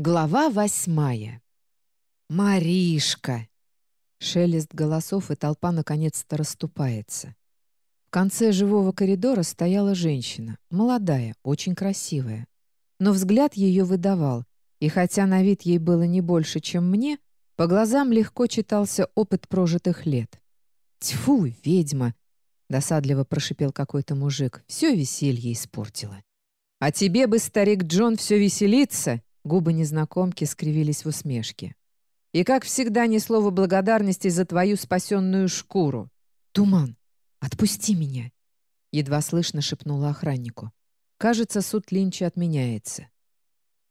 Глава восьмая. «Маришка!» Шелест голосов, и толпа наконец-то расступается. В конце живого коридора стояла женщина, молодая, очень красивая. Но взгляд ее выдавал, и хотя на вид ей было не больше, чем мне, по глазам легко читался опыт прожитых лет. «Тьфу, ведьма!» — досадливо прошипел какой-то мужик. «Все веселье испортила». «А тебе бы, старик Джон, все веселиться!» Губы незнакомки скривились в усмешке. «И, как всегда, ни слова благодарности за твою спасенную шкуру!» «Туман, отпусти меня!» Едва слышно шепнула охраннику. «Кажется, суд Линча отменяется».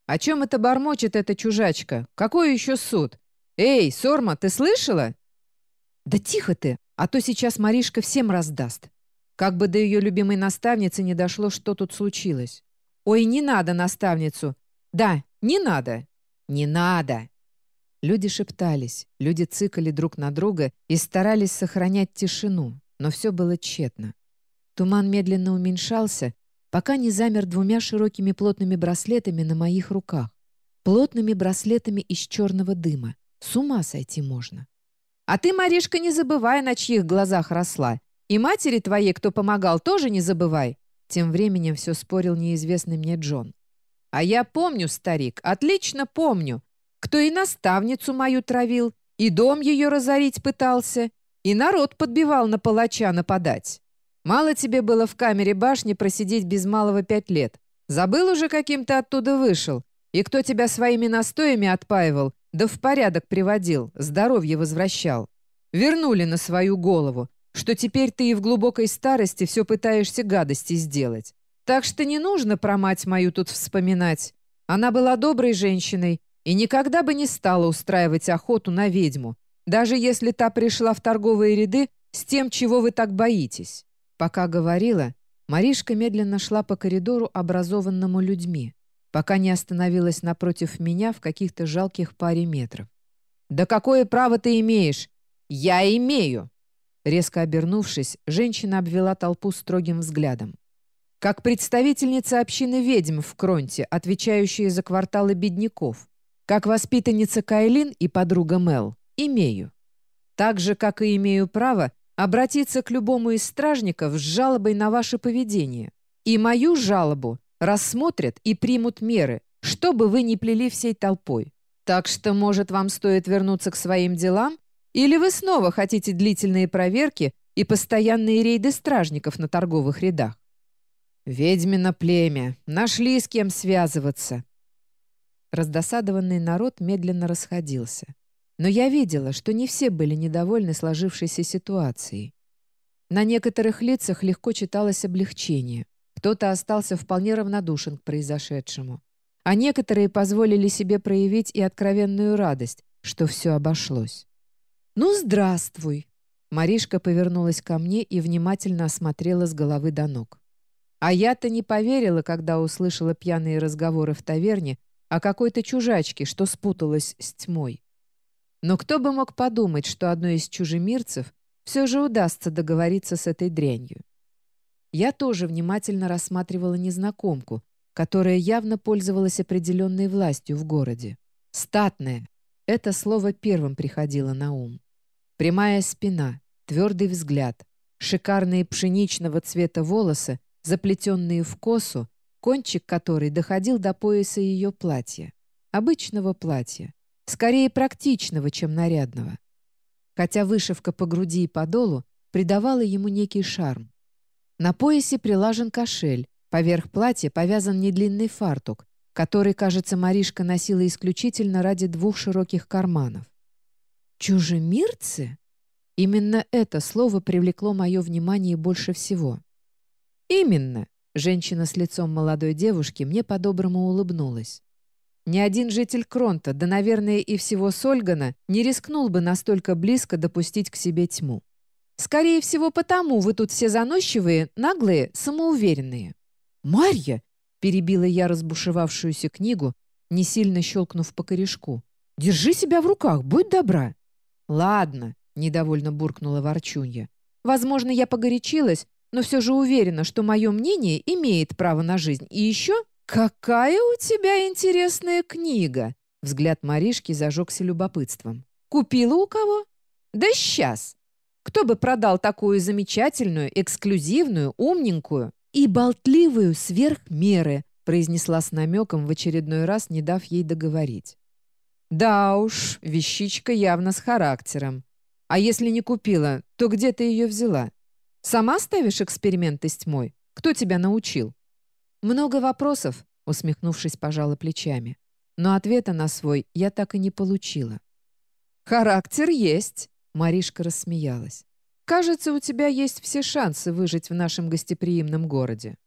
«О чем это бормочет эта чужачка? Какой еще суд? Эй, Сорма, ты слышала?» «Да тихо ты, а то сейчас Маришка всем раздаст. Как бы до ее любимой наставницы не дошло, что тут случилось. Ой, не надо наставницу. Да, не надо! Не надо!» Люди шептались, люди цикали друг на друга и старались сохранять тишину, но все было тщетно. Туман медленно уменьшался, пока не замер двумя широкими плотными браслетами на моих руках. Плотными браслетами из черного дыма. С ума сойти можно. «А ты, Маришка, не забывай, на чьих глазах росла. И матери твоей, кто помогал, тоже не забывай». Тем временем все спорил неизвестный мне Джон. А я помню, старик, отлично помню, кто и наставницу мою травил, и дом ее разорить пытался, и народ подбивал на палача нападать. Мало тебе было в камере башни просидеть без малого пять лет. Забыл уже, каким ты оттуда вышел, и кто тебя своими настоями отпаивал, да в порядок приводил, здоровье возвращал. Вернули на свою голову, что теперь ты и в глубокой старости все пытаешься гадости сделать. Так что не нужно про мать мою тут вспоминать. Она была доброй женщиной и никогда бы не стала устраивать охоту на ведьму, даже если та пришла в торговые ряды с тем, чего вы так боитесь. Пока говорила, Маришка медленно шла по коридору, образованному людьми, пока не остановилась напротив меня в каких-то жалких паре метров. «Да какое право ты имеешь?» «Я имею!» Резко обернувшись, женщина обвела толпу строгим взглядом. Как представительница общины ведьм в Кронте, отвечающая за кварталы бедняков. Как воспитанница Кайлин и подруга Мел. Имею. Так же, как и имею право обратиться к любому из стражников с жалобой на ваше поведение. И мою жалобу рассмотрят и примут меры, что бы вы ни плели всей толпой. Так что, может, вам стоит вернуться к своим делам? Или вы снова хотите длительные проверки и постоянные рейды стражников на торговых рядах? «Ведьмино племя! Нашли с кем связываться!» Раздосадованный народ медленно расходился. Но я видела, что не все были недовольны сложившейся ситуацией. На некоторых лицах легко читалось облегчение. Кто-то остался вполне равнодушен к произошедшему. А некоторые позволили себе проявить и откровенную радость, что все обошлось. «Ну, здравствуй!» Маришка повернулась ко мне и внимательно осмотрела с головы до ног. А я-то не поверила, когда услышала пьяные разговоры в таверне о какой-то чужачке, что спуталась с тьмой. Но кто бы мог подумать, что одной из чужемирцев все же удастся договориться с этой дрянью. Я тоже внимательно рассматривала незнакомку, которая явно пользовалась определенной властью в городе. «Статная» — это слово первым приходило на ум. Прямая спина, твердый взгляд, шикарные пшеничного цвета волосы заплетенные в косу, кончик которой доходил до пояса ее платья. Обычного платья. Скорее практичного, чем нарядного. Хотя вышивка по груди и по долу придавала ему некий шарм. На поясе прилажен кошель, поверх платья повязан недлинный фартук, который, кажется, Маришка носила исключительно ради двух широких карманов. «Чужемирцы?» Именно это слово привлекло мое внимание больше всего. «Именно!» — женщина с лицом молодой девушки мне по-доброму улыбнулась. Ни один житель Кронта, да, наверное, и всего Сольгана, не рискнул бы настолько близко допустить к себе тьму. Скорее всего, потому вы тут все заносчивые, наглые, самоуверенные. «Марья!» — перебила я разбушевавшуюся книгу, не сильно щелкнув по корешку. «Держи себя в руках, будь добра!» «Ладно», — недовольно буркнула Ворчунья. «Возможно, я погорячилась, но все же уверена, что мое мнение имеет право на жизнь. И еще «Какая у тебя интересная книга!» Взгляд Маришки зажегся любопытством. «Купила у кого?» «Да сейчас! Кто бы продал такую замечательную, эксклюзивную, умненькую и болтливую сверх меры?» произнесла с намеком в очередной раз, не дав ей договорить. «Да уж, вещичка явно с характером. А если не купила, то где ты ее взяла? Сама ставишь эксперименты с тьмой? Кто тебя научил?» «Много вопросов», — усмехнувшись, пожала плечами. Но ответа на свой я так и не получила. «Характер есть», — Маришка рассмеялась. «Кажется, у тебя есть все шансы выжить в нашем гостеприимном городе».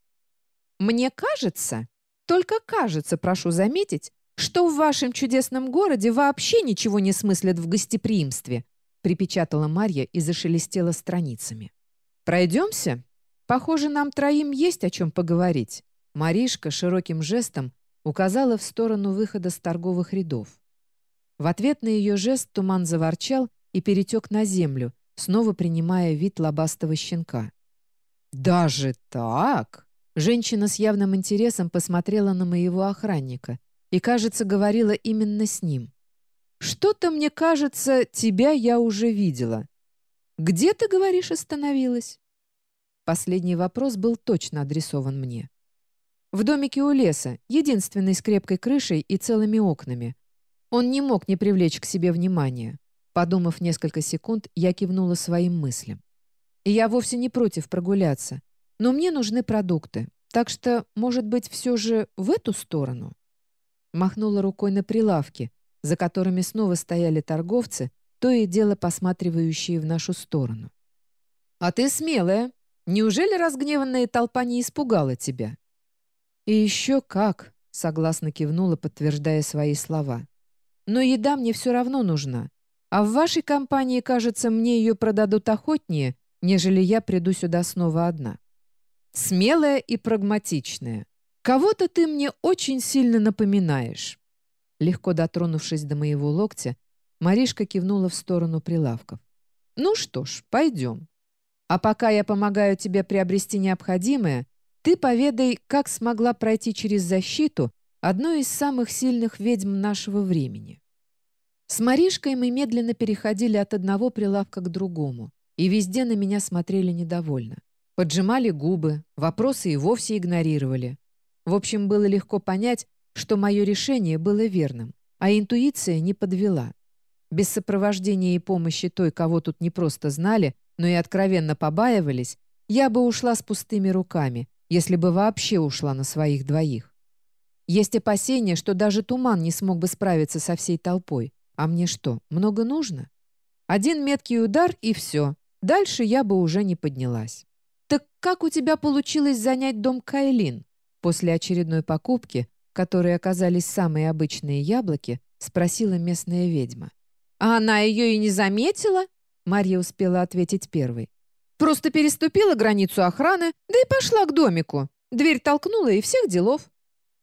«Мне кажется, только кажется, прошу заметить, что в вашем чудесном городе вообще ничего не смыслят в гостеприимстве», припечатала Марья и зашелестела страницами. «Пройдемся? Похоже, нам троим есть о чем поговорить». Маришка широким жестом указала в сторону выхода с торговых рядов. В ответ на ее жест туман заворчал и перетек на землю, снова принимая вид лобастого щенка. «Даже так?» Женщина с явным интересом посмотрела на моего охранника и, кажется, говорила именно с ним. «Что-то, мне кажется, тебя я уже видела. Где, ты говоришь, остановилась?» Последний вопрос был точно адресован мне. «В домике у леса, единственный с крепкой крышей и целыми окнами. Он не мог не привлечь к себе внимания. Подумав несколько секунд, я кивнула своим мыслям. И я вовсе не против прогуляться. Но мне нужны продукты. Так что, может быть, все же в эту сторону?» Махнула рукой на прилавки, за которыми снова стояли торговцы, то и дело посматривающие в нашу сторону. «А ты смелая. Неужели разгневанная толпа не испугала тебя?» «И еще как!» — согласно кивнула, подтверждая свои слова. Но еда мне все равно нужна. А в вашей компании, кажется, мне ее продадут охотнее, нежели я приду сюда снова одна. Смелая и прагматичная. Кого-то ты мне очень сильно напоминаешь». Легко дотронувшись до моего локтя, Маришка кивнула в сторону прилавков. «Ну что ж, пойдем. А пока я помогаю тебе приобрести необходимое, ты поведай, как смогла пройти через защиту одной из самых сильных ведьм нашего времени. С Маришкой мы медленно переходили от одного прилавка к другому, и везде на меня смотрели недовольно. Поджимали губы, вопросы и вовсе игнорировали. В общем, было легко понять, что мое решение было верным, а интуиция не подвела. Без сопровождения и помощи той, кого тут не просто знали, но и откровенно побаивались, я бы ушла с пустыми руками, если бы вообще ушла на своих двоих. Есть опасения, что даже туман не смог бы справиться со всей толпой, а мне что, много нужно? Один меткий удар и все. Дальше я бы уже не поднялась. «Так как у тебя получилось занять дом Кайлин?» После очередной покупки, в которой оказались самые обычные яблоки, спросила местная ведьма. «А она ее и не заметила?» Марья успела ответить первой. «Просто переступила границу охраны, да и пошла к домику. Дверь толкнула и всех делов».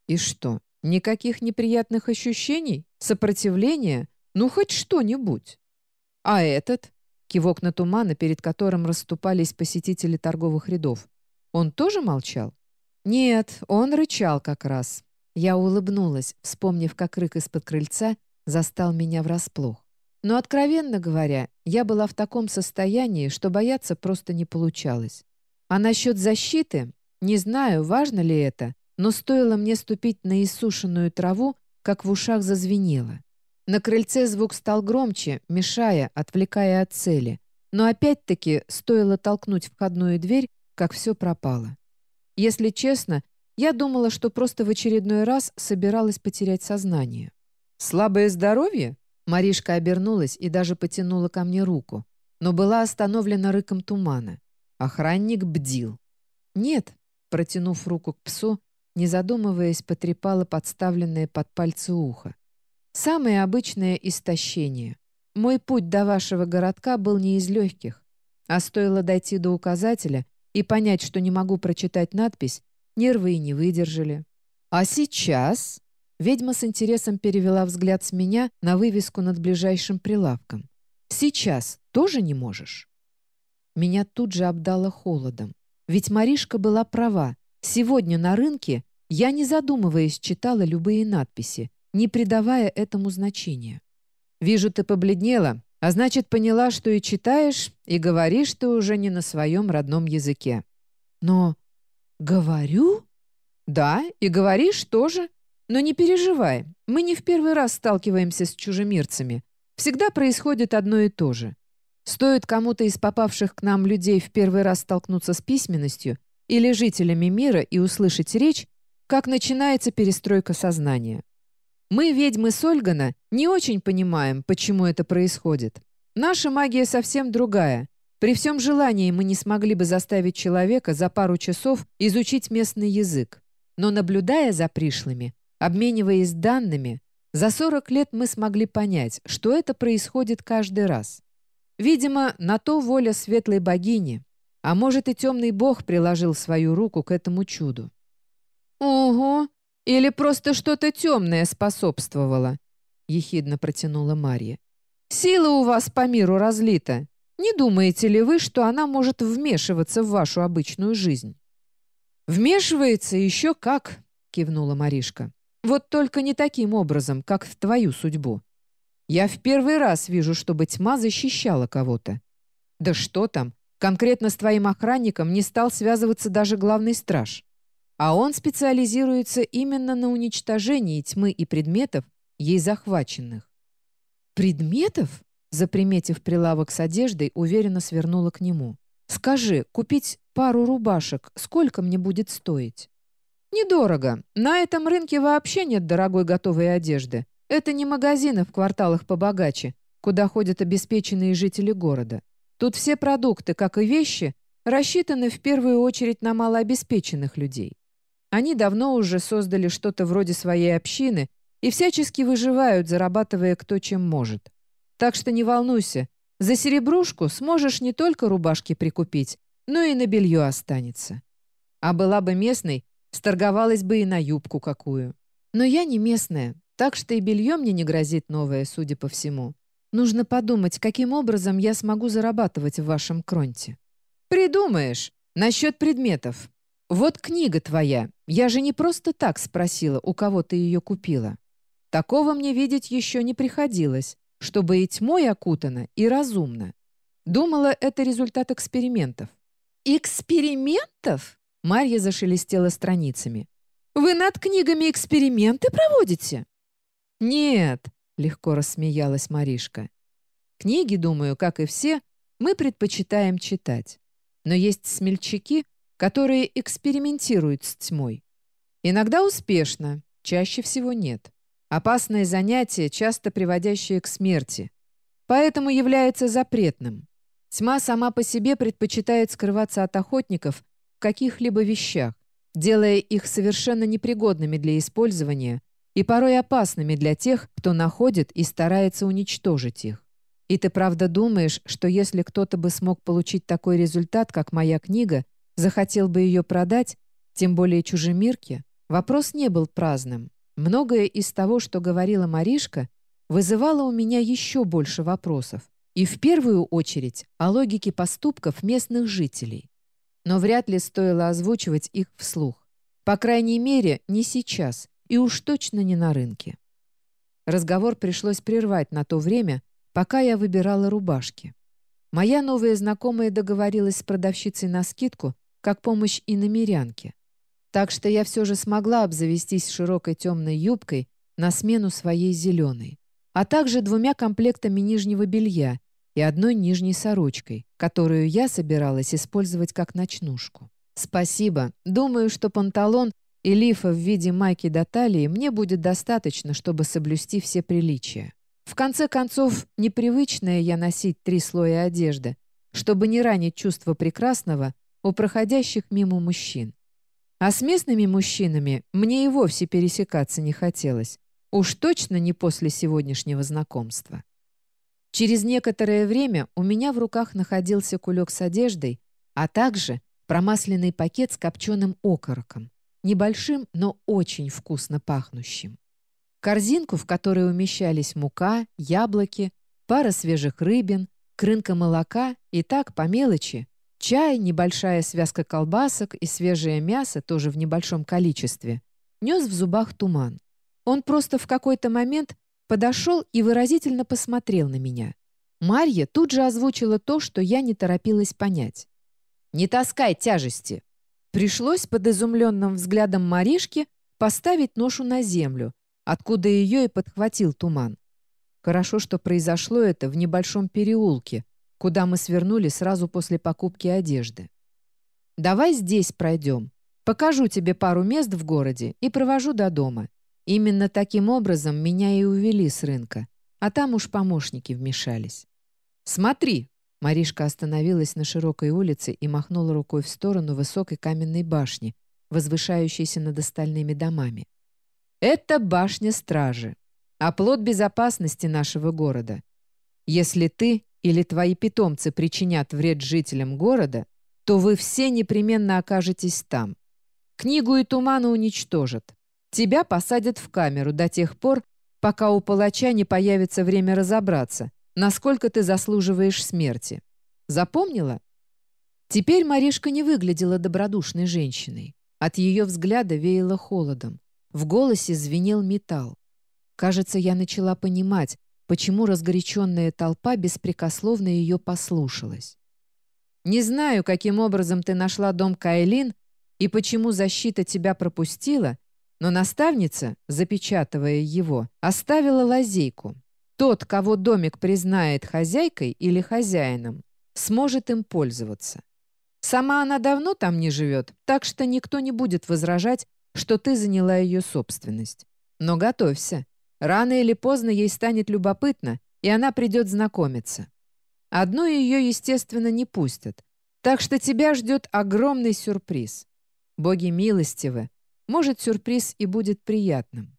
«И что, никаких неприятных ощущений? Сопротивления? Ну, хоть что-нибудь. А этот? Кивок на тумана, перед которым расступались посетители торговых рядов. Он тоже молчал? Нет, он рычал как раз. Я улыбнулась, вспомнив, как рык из-под крыльца застал меня врасплох. Но, откровенно говоря, я была в таком состоянии, что бояться просто не получалось. А насчет защиты, не знаю, важно ли это, но стоило мне ступить на иссушенную траву, как в ушах зазвенело. На крыльце звук стал громче, мешая, отвлекая от цели. Но опять-таки стоило толкнуть входную дверь, как все пропало. Если честно, я думала, что просто в очередной раз собиралась потерять сознание. «Слабое здоровье?» Маришка обернулась и даже потянула ко мне руку, но была остановлена рыком тумана. Охранник бдил. «Нет», протянув руку к псу, не задумываясь, потрепала подставленное под пальцы ухо. Самое обычное истощение. Мой путь до вашего городка был не из легких. А стоило дойти до указателя и понять, что не могу прочитать надпись, нервы и не выдержали. А сейчас... Ведьма с интересом перевела взгляд с меня на вывеску над ближайшим прилавком. «Сейчас тоже не можешь?» Меня тут же обдало холодом. Ведь Маришка была права. Сегодня на рынке Я, не задумываясь, читала любые надписи, не придавая этому значения. «Вижу, ты побледнела, а значит, поняла, что и читаешь, и говоришь ты уже не на своем родном языке». «Но говорю?» «Да, и говоришь тоже. Но не переживай, мы не в первый раз сталкиваемся с чужемирцами. Всегда происходит одно и то же. Стоит кому-то из попавших к нам людей в первый раз столкнуться с письменностью или жителями мира и услышать речь, как начинается перестройка сознания. Мы, ведьмы Сольгана, не очень понимаем, почему это происходит. Наша магия совсем другая. При всем желании мы не смогли бы заставить человека за пару часов изучить местный язык. Но наблюдая за пришлыми, обмениваясь данными, за 40 лет мы смогли понять, что это происходит каждый раз. Видимо, на то воля светлой богини, а может и темный бог приложил свою руку к этому чуду. «Ого! Или просто что-то темное способствовало?» — ехидно протянула Марья. «Сила у вас по миру разлита. Не думаете ли вы, что она может вмешиваться в вашу обычную жизнь?» «Вмешивается еще как!» — кивнула Маришка. «Вот только не таким образом, как в твою судьбу. Я в первый раз вижу, чтобы тьма защищала кого-то. Да что там, конкретно с твоим охранником не стал связываться даже главный страж. А он специализируется именно на уничтожении тьмы и предметов, ей захваченных. «Предметов?» Заприметив прилавок с одеждой, уверенно свернула к нему. «Скажи, купить пару рубашек сколько мне будет стоить?» «Недорого. На этом рынке вообще нет дорогой готовой одежды. Это не магазины в кварталах побогаче, куда ходят обеспеченные жители города. Тут все продукты, как и вещи, рассчитаны в первую очередь на малообеспеченных людей. Они давно уже создали что-то вроде своей общины и всячески выживают, зарабатывая кто чем может. Так что не волнуйся, за серебрушку сможешь не только рубашки прикупить, но и на белье останется. А была бы местной, сторговалась бы и на юбку какую. Но я не местная, так что и белье мне не грозит новое, судя по всему. Нужно подумать, каким образом я смогу зарабатывать в вашем кронте. Придумаешь. Насчет предметов. Вот книга твоя. Я же не просто так спросила, у кого ты ее купила. Такого мне видеть еще не приходилось, чтобы и тьмой окутана, и разумно. Думала, это результат экспериментов. «Экспериментов?» Марья зашелестела страницами. «Вы над книгами эксперименты проводите?» «Нет», — легко рассмеялась Маришка. «Книги, думаю, как и все, мы предпочитаем читать. Но есть смельчаки, которые экспериментируют с тьмой. Иногда успешно, чаще всего нет. Опасное занятие, часто приводящее к смерти. Поэтому является запретным. Тьма сама по себе предпочитает скрываться от охотников в каких-либо вещах, делая их совершенно непригодными для использования и порой опасными для тех, кто находит и старается уничтожить их. И ты правда думаешь, что если кто-то бы смог получить такой результат, как моя книга, захотел бы ее продать, тем более чужемирке, вопрос не был праздным. Многое из того, что говорила Маришка, вызывало у меня еще больше вопросов. И в первую очередь о логике поступков местных жителей. Но вряд ли стоило озвучивать их вслух. По крайней мере, не сейчас, и уж точно не на рынке. Разговор пришлось прервать на то время, пока я выбирала рубашки. Моя новая знакомая договорилась с продавщицей на скидку, как помощь и намерянке. Так что я все же смогла обзавестись широкой темной юбкой на смену своей зеленой, а также двумя комплектами нижнего белья и одной нижней сорочкой, которую я собиралась использовать как ночнушку. Спасибо. Думаю, что панталон и лифа в виде майки до талии мне будет достаточно, чтобы соблюсти все приличия. В конце концов, непривычное я носить три слоя одежды, чтобы не ранить чувство прекрасного у проходящих мимо мужчин. А с местными мужчинами мне и вовсе пересекаться не хотелось. Уж точно не после сегодняшнего знакомства. Через некоторое время у меня в руках находился кулек с одеждой, а также промасленный пакет с копченым окороком небольшим, но очень вкусно пахнущим. Корзинку, в которой умещались мука, яблоки, пара свежих рыбин, крынка молока и так по мелочи, чай, небольшая связка колбасок и свежее мясо тоже в небольшом количестве, нес в зубах туман. Он просто в какой-то момент подошел и выразительно посмотрел на меня. Марья тут же озвучила то, что я не торопилась понять. «Не таскай тяжести!» Пришлось под изумленным взглядом Маришки поставить ношу на землю, откуда ее и подхватил туман. Хорошо, что произошло это в небольшом переулке, куда мы свернули сразу после покупки одежды. «Давай здесь пройдем. Покажу тебе пару мест в городе и провожу до дома. Именно таким образом меня и увели с рынка, а там уж помощники вмешались. «Смотри!» Маришка остановилась на широкой улице и махнула рукой в сторону высокой каменной башни, возвышающейся над остальными домами. «Это башня стражи, оплот безопасности нашего города. Если ты или твои питомцы причинят вред жителям города, то вы все непременно окажетесь там. Книгу и тумана уничтожат. Тебя посадят в камеру до тех пор, пока у палача не появится время разобраться, насколько ты заслуживаешь смерти. Запомнила? Теперь Маришка не выглядела добродушной женщиной. От ее взгляда веяло холодом. В голосе звенел металл. Кажется, я начала понимать, почему разгоряченная толпа беспрекословно ее послушалась. «Не знаю, каким образом ты нашла дом Кайлин и почему защита тебя пропустила, но наставница, запечатывая его, оставила лазейку. Тот, кого домик признает хозяйкой или хозяином, сможет им пользоваться. Сама она давно там не живет, так что никто не будет возражать, что ты заняла ее собственность. Но готовься. Рано или поздно ей станет любопытно, и она придет знакомиться. Одну ее, естественно, не пустят. Так что тебя ждет огромный сюрприз. Боги милостивы. Может, сюрприз и будет приятным.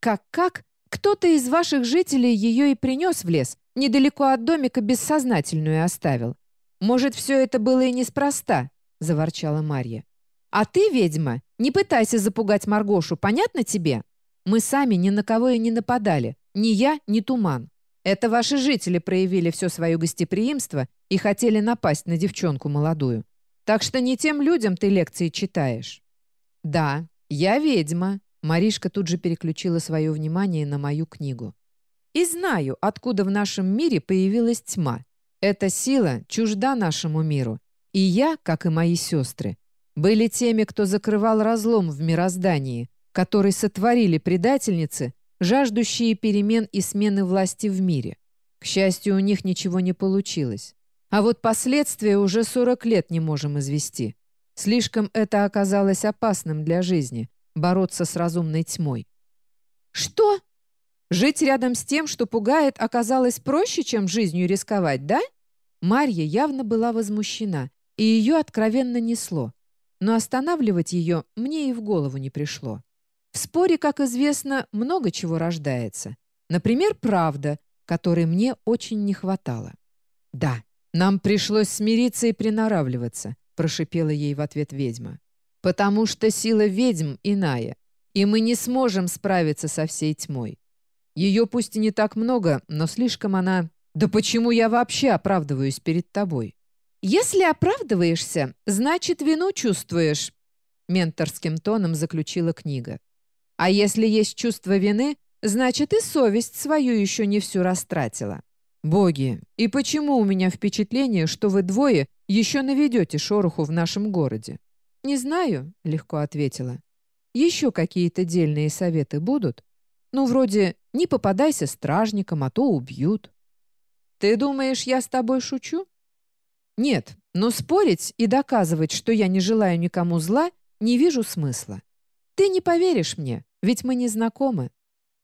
Как-как? Кто-то из ваших жителей ее и принес в лес, недалеко от домика бессознательную оставил. Может, все это было и неспроста, заворчала Марья. А ты, ведьма, не пытайся запугать Маргошу, понятно тебе? Мы сами ни на кого и не нападали. Ни я, ни Туман. Это ваши жители проявили все свое гостеприимство и хотели напасть на девчонку молодую. Так что не тем людям ты лекции читаешь». «Да, я ведьма», — Маришка тут же переключила свое внимание на мою книгу. «И знаю, откуда в нашем мире появилась тьма. Эта сила чужда нашему миру. И я, как и мои сестры, были теми, кто закрывал разлом в мироздании, который сотворили предательницы, жаждущие перемен и смены власти в мире. К счастью, у них ничего не получилось. А вот последствия уже 40 лет не можем извести. Слишком это оказалось опасным для жизни — бороться с разумной тьмой. «Что? Жить рядом с тем, что пугает, оказалось проще, чем жизнью рисковать, да?» Марья явно была возмущена, и ее откровенно несло. Но останавливать ее мне и в голову не пришло. В споре, как известно, много чего рождается. Например, правда, которой мне очень не хватало. «Да, нам пришлось смириться и приноравливаться», прошипела ей в ответ ведьма. «Потому что сила ведьм иная, и мы не сможем справиться со всей тьмой. Ее пусть и не так много, но слишком она... Да почему я вообще оправдываюсь перед тобой?» «Если оправдываешься, значит, вину чувствуешь», менторским тоном заключила книга. «А если есть чувство вины, значит, и совесть свою еще не всю растратила. «Боги, и почему у меня впечатление, что вы двое еще наведете шороху в нашем городе?» «Не знаю», — легко ответила. «Еще какие-то дельные советы будут? Ну, вроде «не попадайся стражникам, а то убьют». «Ты думаешь, я с тобой шучу?» «Нет, но спорить и доказывать, что я не желаю никому зла, не вижу смысла. Ты не поверишь мне, ведь мы не знакомы.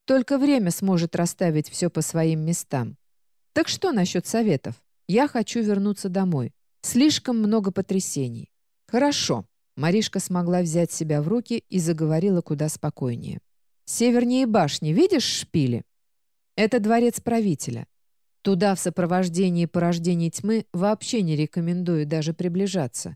Только время сможет расставить все по своим местам. Так что насчет советов? Я хочу вернуться домой. Слишком много потрясений. Хорошо. Маришка смогла взять себя в руки и заговорила куда спокойнее. Севернее башни, видишь шпили? Это дворец правителя. Туда в сопровождении порождений тьмы вообще не рекомендую даже приближаться.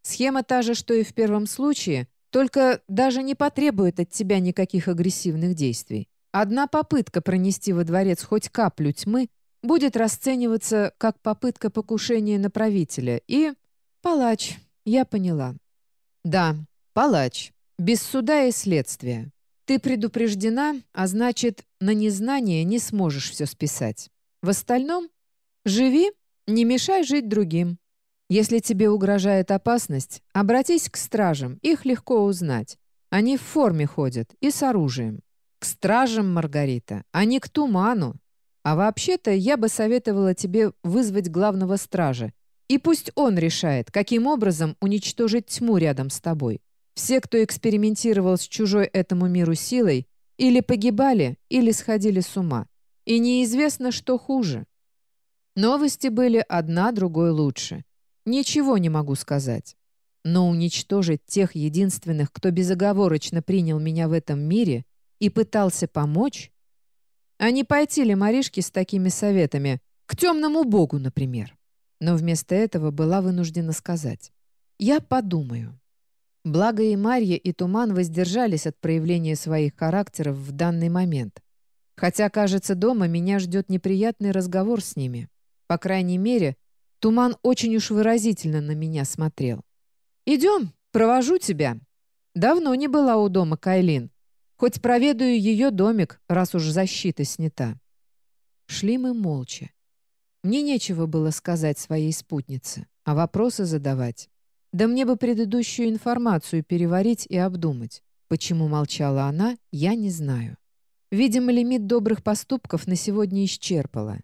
Схема та же, что и в первом случае, только даже не потребует от тебя никаких агрессивных действий. Одна попытка пронести во дворец хоть каплю тьмы будет расцениваться как попытка покушения на правителя и... Палач, я поняла. Да, палач. без суда и следствия. Ты предупреждена, а значит, на незнание не сможешь все списать. В остальном живи, не мешай жить другим. Если тебе угрожает опасность, обратись к стражам, их легко узнать. Они в форме ходят и с оружием. К стражам, Маргарита, а не к туману. А вообще-то я бы советовала тебе вызвать главного стража. И пусть он решает, каким образом уничтожить тьму рядом с тобой. Все, кто экспериментировал с чужой этому миру силой, или погибали, или сходили с ума. И неизвестно, что хуже. Новости были одна другой лучше. Ничего не могу сказать. Но уничтожить тех единственных, кто безоговорочно принял меня в этом мире и пытался помочь? А не пойти ли Маришке с такими советами? К темному богу, например. Но вместо этого была вынуждена сказать. «Я подумаю». Благо и Марья, и Туман воздержались от проявления своих характеров в данный момент. Хотя, кажется, дома меня ждет неприятный разговор с ними. По крайней мере, Туман очень уж выразительно на меня смотрел. «Идем, провожу тебя». Давно не была у дома Кайлин. Хоть проведаю ее домик, раз уж защита снята. Шли мы молча. Мне нечего было сказать своей спутнице, а вопросы задавать. Да мне бы предыдущую информацию переварить и обдумать. Почему молчала она, я не знаю. Видимо, лимит добрых поступков на сегодня исчерпала.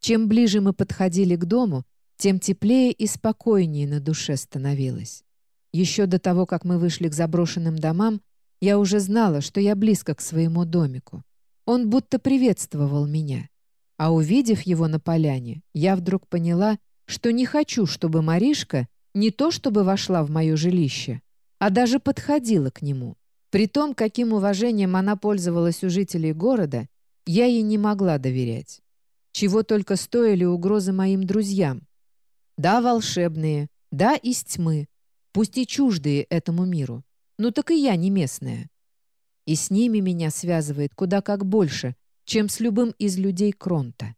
Чем ближе мы подходили к дому, тем теплее и спокойнее на душе становилось. Еще до того, как мы вышли к заброшенным домам, я уже знала, что я близко к своему домику. Он будто приветствовал меня. А увидев его на поляне, я вдруг поняла, что не хочу, чтобы Маришка не то чтобы вошла в мое жилище, а даже подходила к нему. При том, каким уважением она пользовалась у жителей города, я ей не могла доверять. Чего только стоили угрозы моим друзьям. Да, волшебные, да, из тьмы, пусть и чуждые этому миру. Ну так и я не местная. И с ними меня связывает куда как больше, чем с любым из людей Кронта.